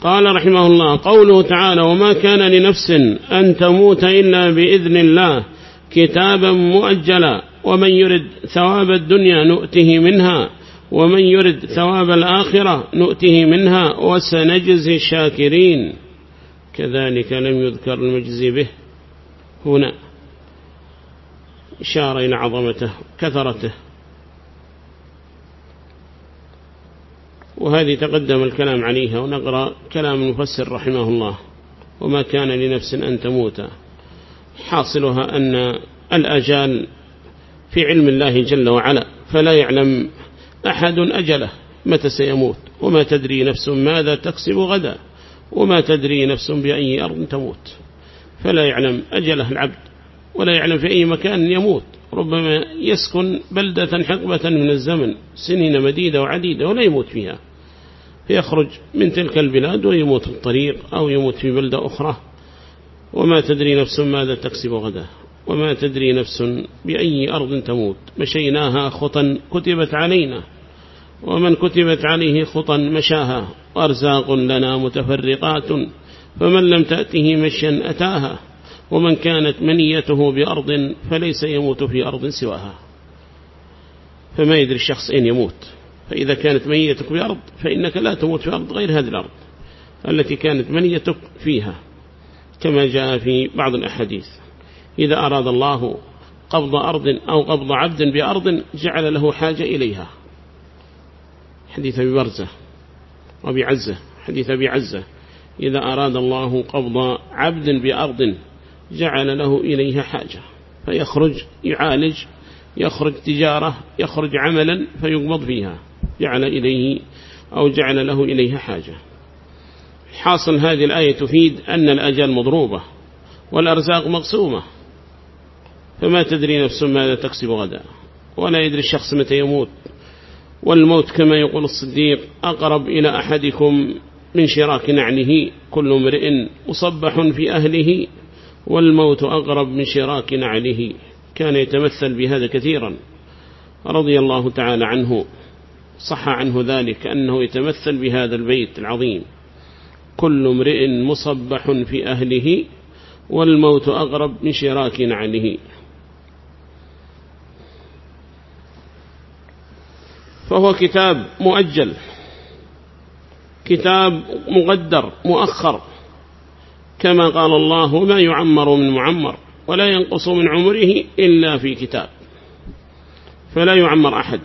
قال رحمه الله قوله تعالى وما كان لنفس أن تموت إلا بإذن الله كتابا مؤجلا ومن يرد ثواب الدنيا نؤته منها ومن يرد ثواب الآخرة نؤته منها وسنجزي الشاكرين كذلك لم يذكر المجزي به هنا إشارة إلى عظمته كثرته. وهذه تقدم الكلام عليها ونقرأ كلام المفسر رحمه الله. وما كان لنفس أن تموت. حاصلها أن الأجال في علم الله جل وعلا فلا يعلم أحد أجله متى سيموت وما تدري نفس ماذا تكسب غدا وما تدري نفس بأي أرض تموت. فلا يعلم أجله العبد ولا يعلم في أي مكان يموت. ربما يسكن بلدة حقبة من الزمن سنين مديدة وعديدة ولا يموت فيها. فيخرج من تلك البلاد ويموت في الطريق أو يموت في بلدة أخرى. وما تدري نفس ماذا تكسب غدا. وما تدري نفس بأي أرض تموت. مشيناها خطا كتبت علينا. ومن كتبت عليه خطا مشاها. وأرزاق لنا متفرقات. فمن لم تأته مشيا أتاها. ومن كانت منيته بأرض فليس يموت في أرض سواها. فما يدري الشخص أين يموت. فإذا كانت منيتك بأرض فإنك لا تموت في أرض غير هذه الأرض التي كانت منيتك فيها كما جاء في بعض الأحاديث. إذا أراد الله قبض أرض أو قبض عبد بأرض جعل له حاجة إليها. حديث أبي برزة وأبي عزة حديث أبي عزة. إذا أراد الله قبض عبد بأرض جعل له إليها حاجة فيخرج يعالج يخرج تجارة يخرج عملا فيقبض فيها. جعل إليه أو جعل له إليها حاجة. حاصل هذه الآية تفيد أن الأجل مضروبة والأرزاق مقسومة. فما تدري نفس ماذا تكسب غدا ولا يدري الشخص متى يموت. والموت كما يقول الصديق أقرب إلى أحدكم من شراك نعله كل امرئ مصبح في أهله والموت أقرب من شراك نعله. كان يتمثل بهذا كثيرا. رضي الله تعالى عنه. صح عنه ذلك أنه يتمثل بهذا البيت العظيم. كل امرئ مصبح في أهله والموت أغرب من شراك نعله. فهو كتاب مؤجل كتاب مقدر مؤخر. كما قال الله ما يعمر من معمر ولا ينقص من عمره إلا في كتاب فلا يعمر أحد.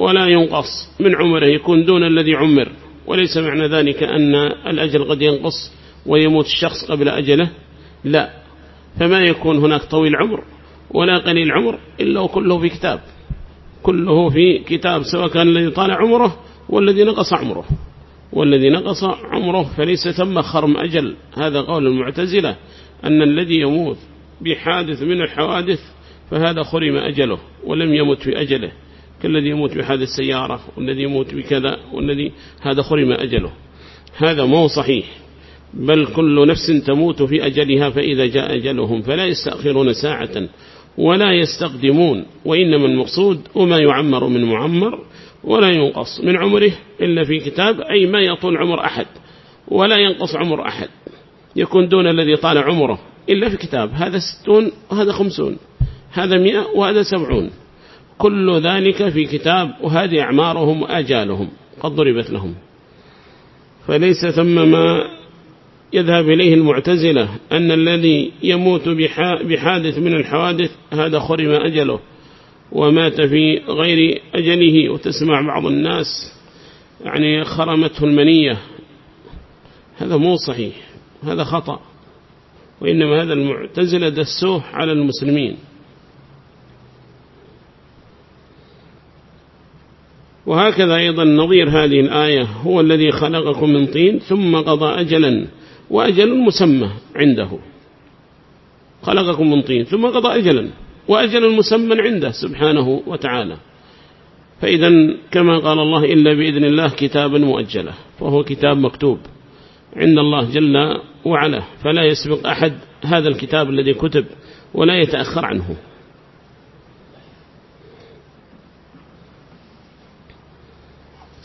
ولا ينقص من عمره يكون دون الذي عمر. وليس معنى ذلك أن الأجل قد ينقص ويموت الشخص قبل أجله لا. فما يكون هناك طويل عمر ولا قليل عمر إلا وكله في كتاب. كله في كتاب سواء كان الذي طال عمره والذي نقص عمره. والذي نقص عمره فليس ثم خرم أجل. هذا قول المعتزلة أن الذي يموت بحادث من الحوادث فهذا خرم أجله ولم يمت في أجله. كالذي يموت بحادث السيارة والذي يموت بكذا والذي هذا خرم أجله. هذا مو صحيح. بل كل نفس تموت في أجلها فإذا جاء أجلهم فلا يستأخرون ساعة ولا يستقدمون. وإنما المقصود وما يعمر من معمر ولا ينقص من عمره إلا في كتاب أي ما يطول عمر أحد ولا ينقص عمر أحد. يكون دون الذي طال عمره إلا في كتاب. هذا ستون وهذا خمسون هذا مئة وهذا سبعون. كل ذلك في كتاب وهذه أعمارهم وآجالهم قد ضربت لهم. فليس ثم ما يذهب إليه المعتزلة أن الذي يموت بحادث من الحوادث هذا خرم أجله ومات في غير أجله وتسمع بعض الناس يعني خرمته المنية. هذا مو صحيح هذا خطأ وإنما هذا المعتزلة دسوه على المسلمين. وهكذا أيضا نظير هذه الآية هو الذي خلقكم من طين ثم قضى أجلا وأجل مسمى عنده. خلقكم من طين ثم قضى أجلا وأجل مسمى عنده سبحانه وتعالى. فإذا كما قال الله إلا بإذن الله كتابا مؤجلة فهو كتاب مكتوب عند الله جل وعلا فلا يسبق أحد هذا الكتاب الذي كتب ولا يتأخر عنه.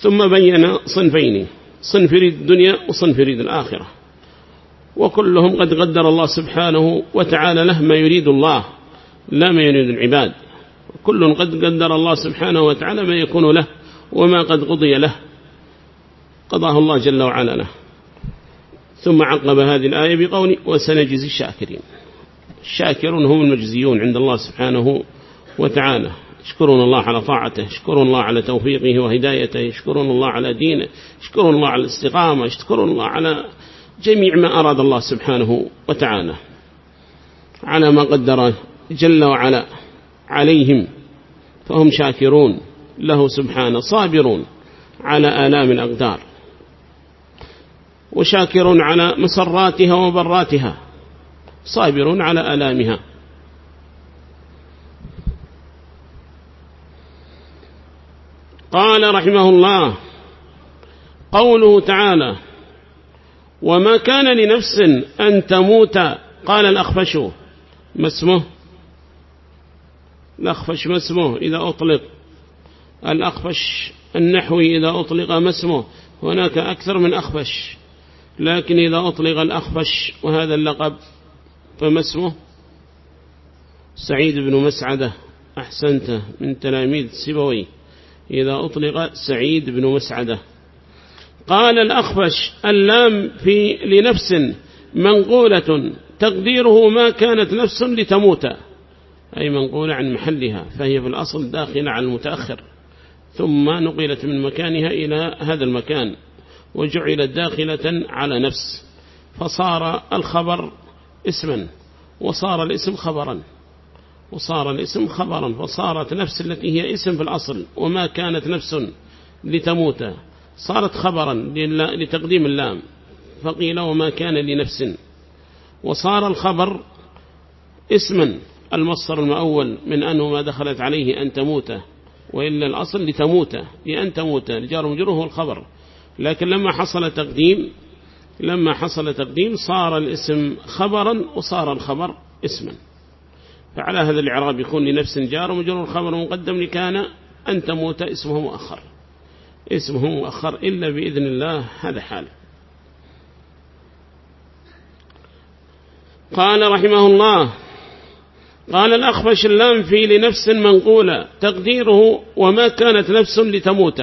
ثم بين صنفين صنف يريد الدنيا وصنف يريد الآخرة. وكلهم قد قدر الله سبحانه وتعالى له ما يريد الله لا ما يريد العباد. كل قد قدر الله سبحانه وتعالى ما يكون له وما قد قضي له. قضاه الله جل وعلا له. ثم عقب هذه الآية بقول وسنجزي الشاكرين. الشاكرون هم المجزيون عند الله سبحانه وتعالى. يشكرون الله على طاعته يشكرون الله على توفيقه وهدايته يشكرون الله على دينه يشكرون الله على الاستقامة يشكرون الله على جميع ما أراد الله سبحانه وتعالى. على ما قدر جل وعلا عليهم فهم شاكرون له سبحانه صابرون على آلام الأقدار وشاكرون على مسراتها وبراتها صابرون على آلامها. قال رحمه الله قوله تعالى وما كان لنفس أن تموت قال الأخفش ما اسمه؟ الأخفش ما اسمه إذا أطلق الأخفش النحوي إذا أطلق ما اسمه؟ هناك أكثر من أخفش لكن إذا أطلق الأخفش وهذا اللقب فما اسمه؟ سعيد بن مسعدة أحسنت من تلاميذ سبوي إذا أطلق سعيد بن مسعدة. قال الأخفش اللام في لنفس منقولة تقديره ما كانت نفس لتموت. أي منقولة عن محلها فهي في الأصل داخلة على المتأخر. ثم نقلت من مكانها إلى هذا المكان وجعلت داخلة على نفس. فصار الخبر اسما وصار الاسم خبرا. وصار الاسم خبرا فصارت نفس التي هي اسم في الأصل وما كانت نفس لتموت. صارت خبرا لتقديم اللام. فقيل وما كان لنفس. وصار الخبر اسما المصدر المأول من أنه ما دخلت عليه أن تموت وإلا الأصل لتموت لأن تموت. لجار مجره الخبر. لكن لما حصل تقديم لما حصل تقديم صار الاسم خبرا وصار الخبر اسما. فعلى هذا الإعراب يكون لنفس جار ومجرور الخبر مقدم لكان أن تموت اسمه مؤخر. اسمه مؤخر إلا بإذن الله هذا حال. قال رحمه الله قال الأخفش اللام في لنفس منقولة تقديره وما كانت نفس لتموت.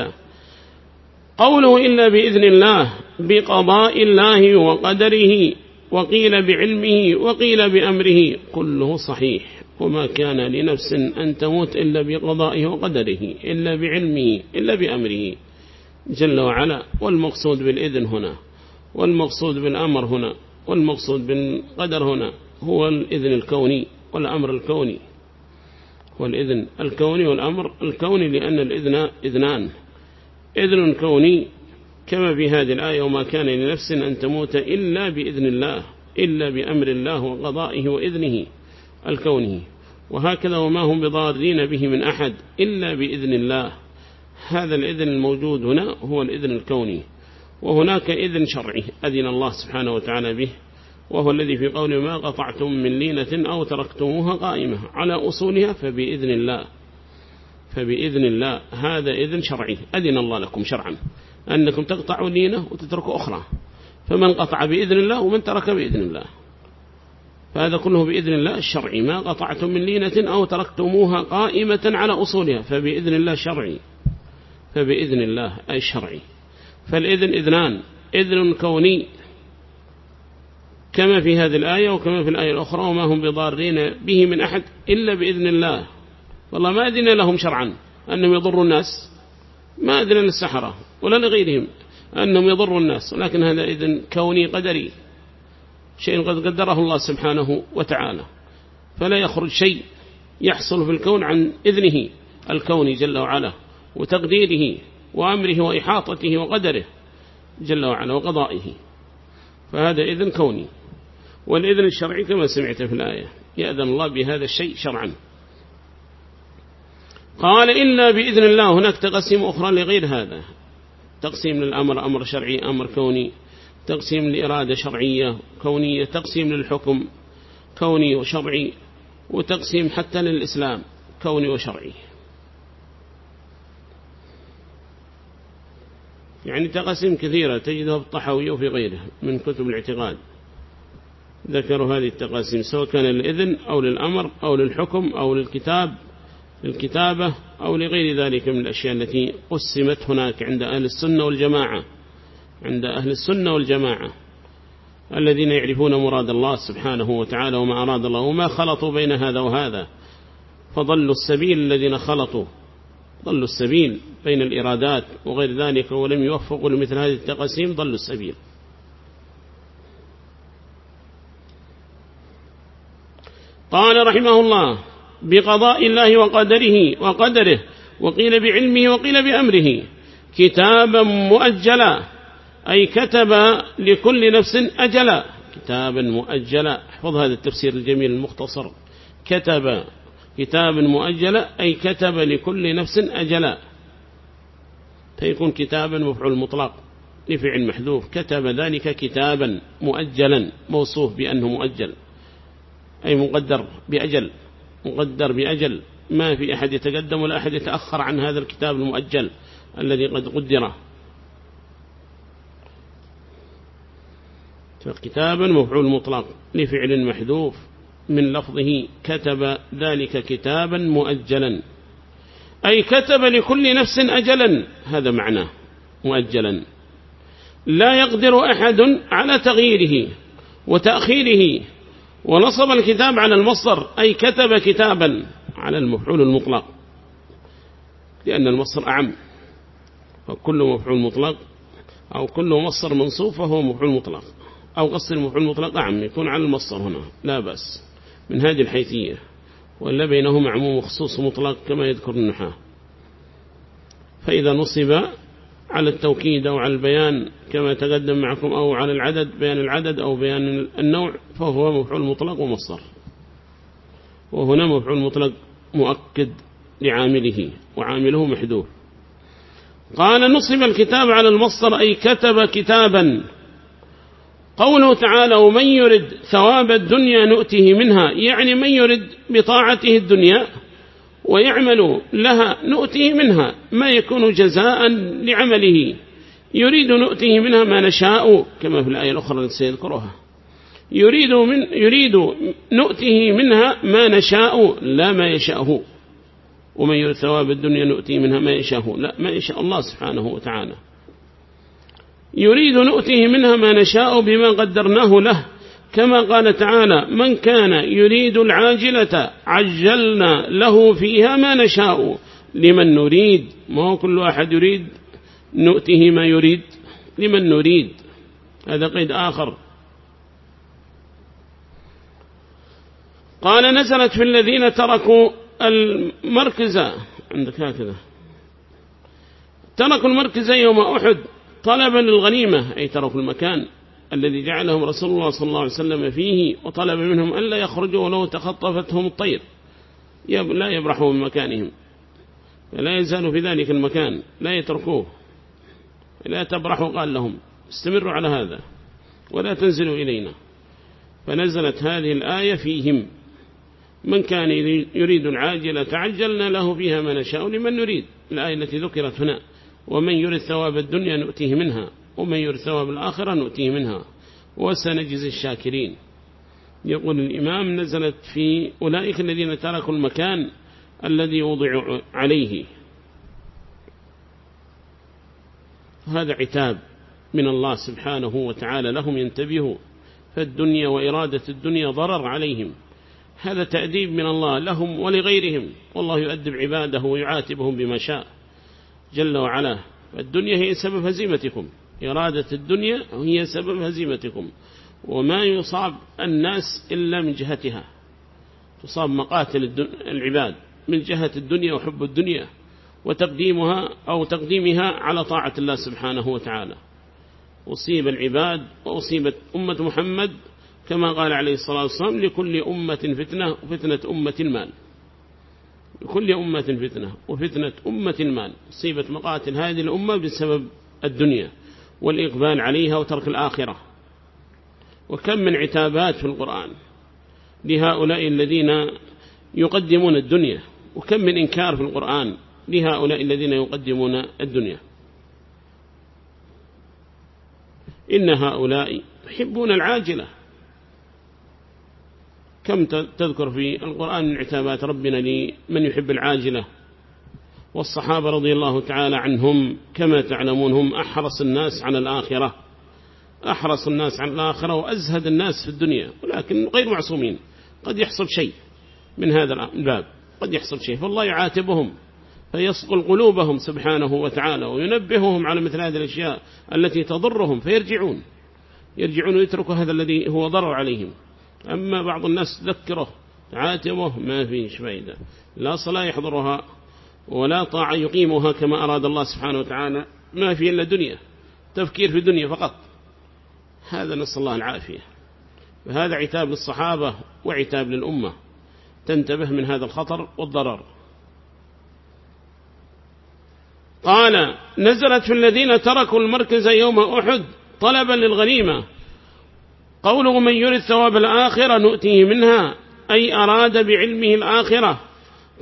قوله إلا بإذن الله بقضاء الله وقدره وقيل بعلمه وقيل بأمره كله صحيح. وما كان لنفس أن تموت إلا بقضائه وقدره إلا بعلمه إلا بأمره. جل وعلا والمقصود بالإذن هنا والمقصود بالأمر هنا والمقصود بالقدر هنا هو الإذن الكوني والأمر الكوني. والإذن الكوني والأمر الكوني لأن الإذن إذنان. إذن كوني كما في هذه الآية وما كان لنفس أن تموت إلا بإذن الله إلا بأمر الله وقضائه وإذنه. الكوني. وهكذا وما هم بضارين به من أحد إلا بإذن الله. هذا الإذن الموجود هنا هو الإذن الكوني. وهناك إذن شرعي أذن الله سبحانه وتعالى به وهو الذي في قوله ما قطعتم من لينة أو تركتموها قائمة على أصولها فبإذن الله. فبإذن الله. هذا إذن شرعي. أذن الله لكم شرعا. أنكم تقطعوا لينة وتتركوا أخرى. فمن قطع بإذن الله ومن ترك بإذن الله. فهذا كله بإذن الله الشرعي ما قطعتم من لينة أو تركتموها قائمة على أصولها فبإذن الله شرعي. فبإذن الله أي شرعي. فالإذن إذنان. إذن كوني كما في هذه الآية وكما في الآية الأخرى وما هم بضارين به من أحد إلا بإذن الله. والله ما أذن لهم شرعا. أنهم يضروا الناس. ما أذن للسحرة ولا لغيرهم. أنهم يضروا الناس. ولكن هذا إذن كوني قدري. شيء قد قدره الله سبحانه وتعالى. فلا يخرج شيء يحصل في الكون عن إذنه الكوني جل وعلا وتقديره وأمره وإحاطته وقدره جل وعلا وقضائه. فهذا إذن كوني. والإذن الشرعي كما سمعت في الآية يأذن الله بهذا الشيء شرعا. قال إلا بإذن الله هناك تقسيم أخرى لغير هذا. تقسيم للأمر أمر شرعي أمر كوني. تقسيم لإرادة شرعية كونية تقسيم للحكم كوني وشرعي وتقسيم حتى للإسلام كوني وشرعي. يعني تقسيم كثيرة تجدها في الطحوي وفي غيره من كتب الاعتقاد. ذكروا هذه التقاسيم سواء كان للإذن أو للأمر أو للحكم أو للكتاب للكتابة أو لغير ذلك من الأشياء التي قسمت هناك عند أهل السنة والجماعة. عند أهل السنة والجماعة الذين يعرفون مراد الله سبحانه وتعالى وما أراد الله وما خلطوا بين هذا وهذا. فضلوا السبيل الذين خلطوا. ضلوا السبيل بين الإرادات وغير ذلك ولم يوفقوا لمثل هذه التقاسيم ضلوا السبيل. قال رحمه الله بقضاء الله وقدره وقدره وقيل بعلمه وقيل بأمره. كتابا مؤجلا. أي كتب لكل نفس أجلا كتابا مؤجلا. احفظ هذا التفسير الجميل المختصر. كتب كتابا مؤجلا أي كتب لكل نفس أجلا. فيكون كتابا مفعول مطلق لفعل محذوف. كتب ذلك كتابا مؤجلا موصوف بأنه مؤجل أي مقدر بأجل مقدر بأجل. ما في أحد يتقدم ولا أحد يتأخر عن هذا الكتاب المؤجل الذي قد قدره. فكتابا مفعول مطلق لفعل محذوف من لفظه كتب ذلك كتابا مؤجلا. أي كتب لكل نفس أجلا هذا معناه مؤجلا. لا يقدر أحد على تغييره وتأخيره ونصب الكتاب على المصدر أي كتب كتابا على المفعول المطلق لأن المصدر أعم. وكل مفعول مطلق أو كل مصدر منصوب فهو مفعول مطلق. أو قصر المفعول المطلق أعم يكون على المصدر هنا. لا بس من هذه الحيثية. ولا بينهما عموم وخصوص مطلق كما يذكر النحاة. فإذا نصب على التوكيد أو على البيان كما تقدم معكم أو على العدد بيان العدد أو بيان النوع فهو مفعول مطلق ومصدر. وهنا مفعول مطلق مؤكد لعامله وعامله محذوف. قال نصب الكتاب على المصدر أي كتب كتابا. قوله تعالى ومن يرد ثواب الدنيا نؤته منها يعني من يرد بطاعته الدنيا ويعمل لها نؤته منها ما يكون جزاء لعمله. يريد نؤته منها ما نشاء كما في الآية الأخرى التي سيذكرها. يريد, من يريد نؤته منها ما نشاء لا ما يشاءه. ومن يريد ثواب الدنيا نؤته منها ما يشاءه لا ما يشاء الله سبحانه وتعالى. يريد نؤته منها ما نشاء بما قدرناه له. كما قال تعالى من كان يريد العاجلة عجلنا له فيها ما نشاء. لمن نريد؟ ما هو كل واحد يريد نؤته ما يريد. لمن نريد؟ هذا قيد آخر. قال نزلت في الذين تركوا المركز عندك هكذا. تركوا المركز يوم أحد طلبا للغنيمة أي تركوا المكان الذي جعلهم رسول الله صلى الله عليه وسلم فيه وطلب منهم ألا يخرجوا ولو تخطفتهم الطير. لا يبرحوا من مكانهم. لا يزالوا في ذلك المكان لا يتركوه. لا تبرحوا قال لهم. استمروا على هذا ولا تنزلوا إلينا. فنزلت هذه الآية فيهم. من كان يريد العاجلة تعجلنا له فيها ما نشاء لمن نريد. الآية التي ذكرت هنا. ومن يرد ثواب الدنيا نؤتيه منها ومن يرد ثواب الآخرة نؤتيه منها. وسنجزي الشاكرين. يقول الإمام نزلت في أولئك الذين تركوا المكان الذي وضعوا عليه. هذا عتاب من الله سبحانه وتعالى لهم ينتبهوا. فالدنيا وإرادة الدنيا ضرر عليهم. هذا تأديب من الله لهم ولغيرهم. والله يؤدب عباده ويعاتبهم بما شاء. جل وعلا. الدنيا هي سبب هزيمتكم. إرادة الدنيا هي سبب هزيمتكم. وما يصاب الناس إلا من جهتها. تصاب مقاتل العباد من جهة الدنيا وحب الدنيا وتقديمها أو تقديمها على طاعة الله سبحانه وتعالى. أصيب العباد وأصيبت أمة محمد كما قال عليه الصلاة والسلام لكل أمة فتنة وفتنة أمة المال. لكل أمة فتنة وفتنة أمة المال أصيبت مقاتل هذه الأمة بسبب الدنيا والإقبال عليها وترك الآخرة. وكم من عتابات في القرآن لهؤلاء الذين يقدمون الدنيا وكم من إنكار في القرآن لهؤلاء الذين يقدمون الدنيا. إن هؤلاء يحبون العاجلة. كم تذكر في القرآن من عتابات ربنا لمن يحب العاجلة والصحابة رضي الله تعالى عنهم كما تعلمون هم أحرص الناس على الآخرة أحرص الناس على الآخرة وأزهد الناس في الدنيا ولكن غير معصومين قد يحصل شيء من هذا الباب قد يحصل شيء فالله يعاتبهم فيصقل قلوبهم سبحانه وتعالى وينبههم على مثل هذه الأشياء التي تضرهم فيرجعون يرجعون ويتركوا هذا الذي هو ضرر عليهم. أما بعض الناس تذكره عاتبه ما فيش فايدة لا صلاة يحضرها ولا طاعة يقيمها كما أراد الله سبحانه وتعالى. ما في إلا دنيا تفكير في الدنيا فقط. هذا نسأل الله العافية. فهذا عتاب للصحابة وعتاب للأمة. تنتبه من هذا الخطر والضرر. قال نزلت في الذين تركوا المركز يوم أحد طلبا للغنيمة. قوله من يرد ثواب الآخرة نؤتيه منها أي أراد بعلمه الآخرة.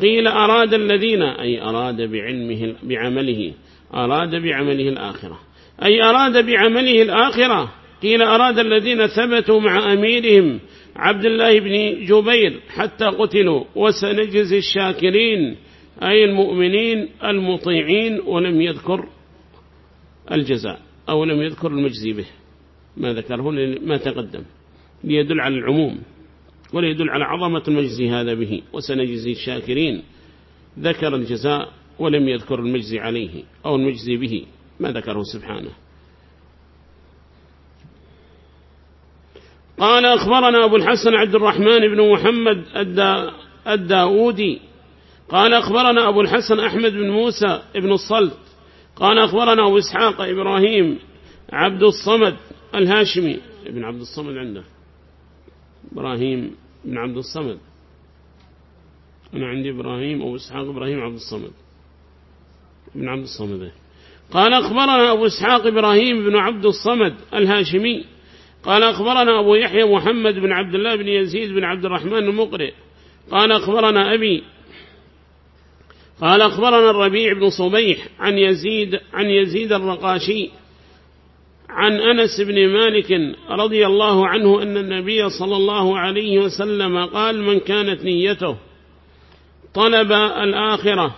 قيل أراد الذين أي أراد بعلمه بعمله أراد بعمله الآخرة. أي أراد بعمله الآخرة قيل أراد الذين ثبتوا مع أميرهم عبد الله بن جبير حتى قتلوا. وسنجزي الشاكرين أي المؤمنين المطيعين ولم يذكر الجزاء أو لم يذكر المجزي به. ما ذكره ما تقدم. ليدل على العموم وليدل على عظمة المجزي هذا به وسنجزي الشاكرين. ذكر الجزاء ولم يذكر المجزي عليه أو المجزي به ما ذكره سبحانه. قال أخبرنا أبو الحسن عبد الرحمن بن محمد الداودي. قال أخبرنا أبو الحسن أحمد بن موسى بن الصلت. قال أخبرنا أبو إسحاق إبراهيم عبد الصمد الهاشمي ابن عبد الصمد عنده. إبراهيم بن عبد الصمد. أنا عندي إبراهيم أبو إسحاق إبراهيم عبد الصمد. ابن عبد الصمد. قال أخبرنا أبو إسحاق إبراهيم بن عبد الصمد الهاشمي. قال أخبرنا أبو يحيى محمد بن عبد الله بن يزيد بن عبد الرحمن المقرئ. قال أخبرنا أبي. قال أخبرنا الربيع بن صبيح عن يزيد عن يزيد الرقاشي. عن أنس بن مالك رضي الله عنه أن النبي صلى الله عليه وسلم قال من كانت نيته طلب الآخرة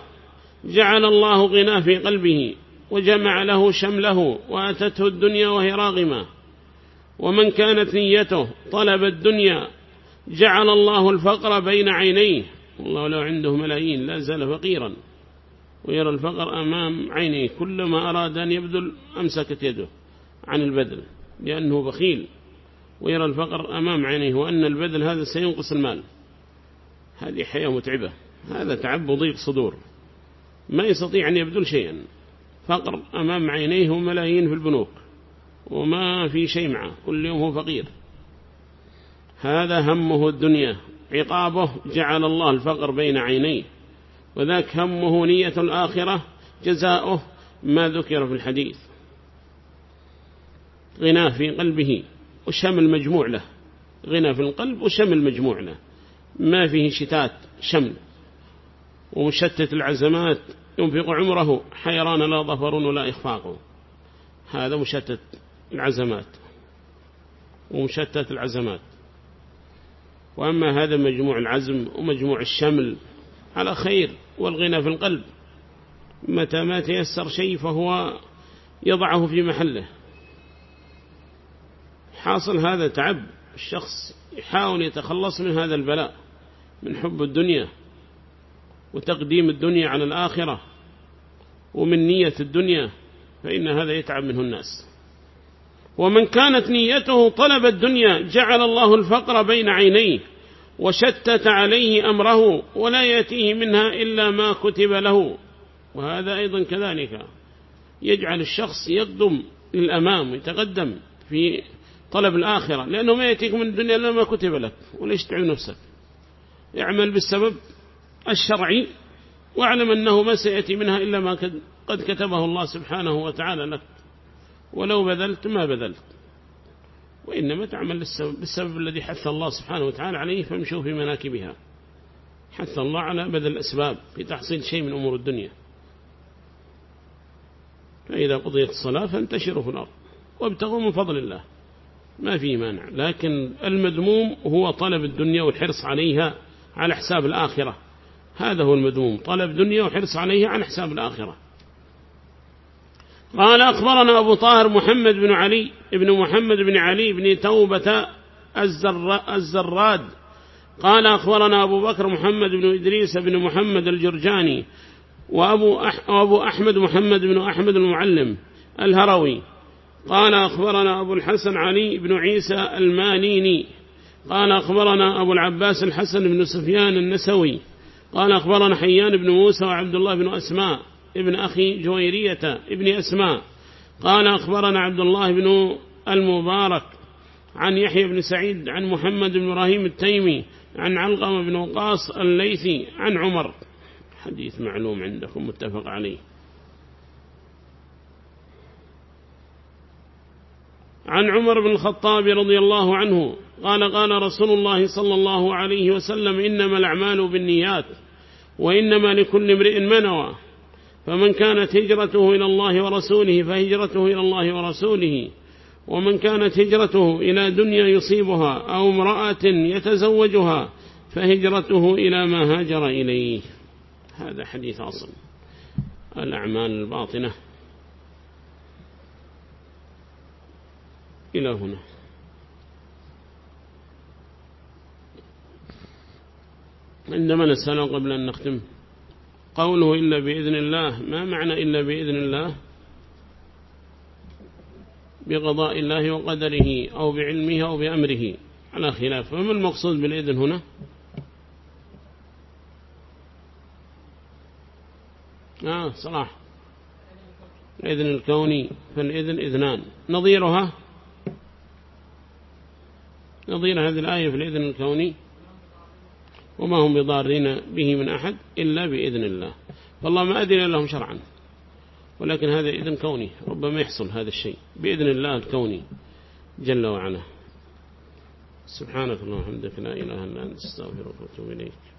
جعل الله غناه في قلبه وجمع له شمله وأتته الدنيا وهي راغمة. ومن كانت نيته طلب الدنيا جعل الله الفقر بين عينيه. والله لو عنده ملايين لا زال فقيرا. ويرى الفقر أمام عينيه. كلما أراد أن يبذل أمسكت يده. عن البذل لأنه بخيل ويرى الفقر أمام عينيه وأن البذل هذا سينقص المال. هذه حياة متعبة هذا تعب ضيق صدور. ما يستطيع أن يبذل شيئا. فقر أمام عينيه وملايين في البنوك وما في شيء معه كل يوم هو فقير. هذا همه الدنيا عقابه جعل الله الفقر بين عينيه. وذاك همه نية الآخرة جزاؤه ما ذكر في الحديث. غناه في قلبه وشمل مجموع له. غنى في القلب وشمل مجموع له. ما فيه شتات شمل ومشتت العزمات ينفق عمره. حيران لا ظفر ولا إخفاق. هذا مشتت العزمات. ومشتت العزمات. وأما هذا مجموع العزم ومجموع الشمل على خير. والغنى في القلب. متى ما تيسر شيء فهو يضعه في محله. حاصل هذا تعب. الشخص يحاول يتخلص من هذا البلاء من حب الدنيا وتقديم الدنيا على الآخرة ومن نية الدنيا فإن هذا يتعب منه الناس. ومن كانت نيته طلب الدنيا جعل الله الفقر بين عينيه وشتت عليه أمره ولا يأتيه منها إلا ما كتب له. وهذا أيضا كذلك. يجعل الشخص يقدم للأمام ويتقدم في طلب الآخرة لأنه ما يأتيك من الدنيا إلا ما كتب لك وليش تعب نفسك؟ اعمل بالسبب الشرعي واعلم أنه ما سيأتي منها إلا ما قد كتبه الله سبحانه وتعالى لك. ولو بذلت ما بذلت. وإنما تعمل بالسبب, بالسبب الذي حث الله سبحانه وتعالى عليه فامشوا في مناكبها. حث الله على بذل الأسباب في تحصيل شيء من أمور الدنيا. فإذا قضيت الصلاة فانتشروا في الأرض وابتغوا من فضل الله. ما في مانع. لكن المذموم هو طلب الدنيا والحرص عليها على حساب الآخرة. هذا هو المذموم. طلب دنيا وحرص عليها على حساب الآخرة. قال أخبرنا أبو طاهر محمد بن علي ابن محمد بن علي بن توبة الزراد. قال أخبرنا أبو بكر محمد بن إدريس بن محمد الجرجاني وأبو, أح وأبو أحمد محمد بن أحمد المعلم الهروي قال أخبرنا أبو الحسن علي بن عيسى المانيني. قال أخبرنا أبو العباس الحسن بن سفيان النسوي. قال أخبرنا حيان بن موسى وعبد الله بن أسماء ابن أخي جويرية ابن أسماء. قال أخبرنا عبد الله بن المبارك عن يحيى بن سعيد عن محمد بن إبراهيم التيمي عن علقم بن وقاص الليثي عن عمر. حديث معلوم عندكم متفق عليه. عن عمر بن الخطاب رضي الله عنه قال قال رسول الله صلى الله عليه وسلم إنما الأعمال بالنيات وإنما لكل امرئ منوى فمن كانت هجرته إلى الله ورسوله فهجرته إلى الله ورسوله ومن كانت هجرته إلى دنيا يصيبها أو امرأة يتزوجها فهجرته إلى ما هاجر إليه. هذا حديث أصل. الأعمال الباطنة. إلى هنا. عندما نسأله قبل أن نختم قوله إلا بإذن الله ما معنى إلا بإذن الله؟ بقضاء الله وقدره أو بعلمه أو بأمره. على خلاف. فما المقصود بالإذن هنا؟ آه صلاح. الإذن الكوني فالإذن إذنان. نظيرها؟ نظير هذه الآية في الإذن الكوني وما هم بضارين به من أحد إلا بإذن الله. فالله ما أذن لهم شرعا ولكن هذا إذن كوني ربما يحصل هذا الشيء بإذن الله الكوني جل وعلا. سبحانك اللهم وبحمدك لا إله إلا أنت أستغفرك وأتوب إليك.